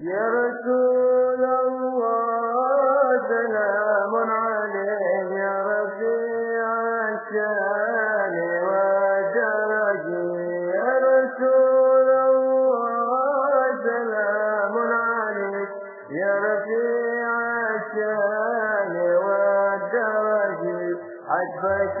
يا رسول الله سلام عليك يا رفيع الشان والدرج يا رسول الله سلام عليك يا رفيع الشان والدرج عجبك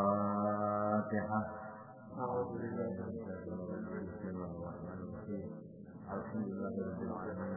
الفاتحة. أعوذ بالله من الشيطان الرجيم. الحمد لله رب العالمين.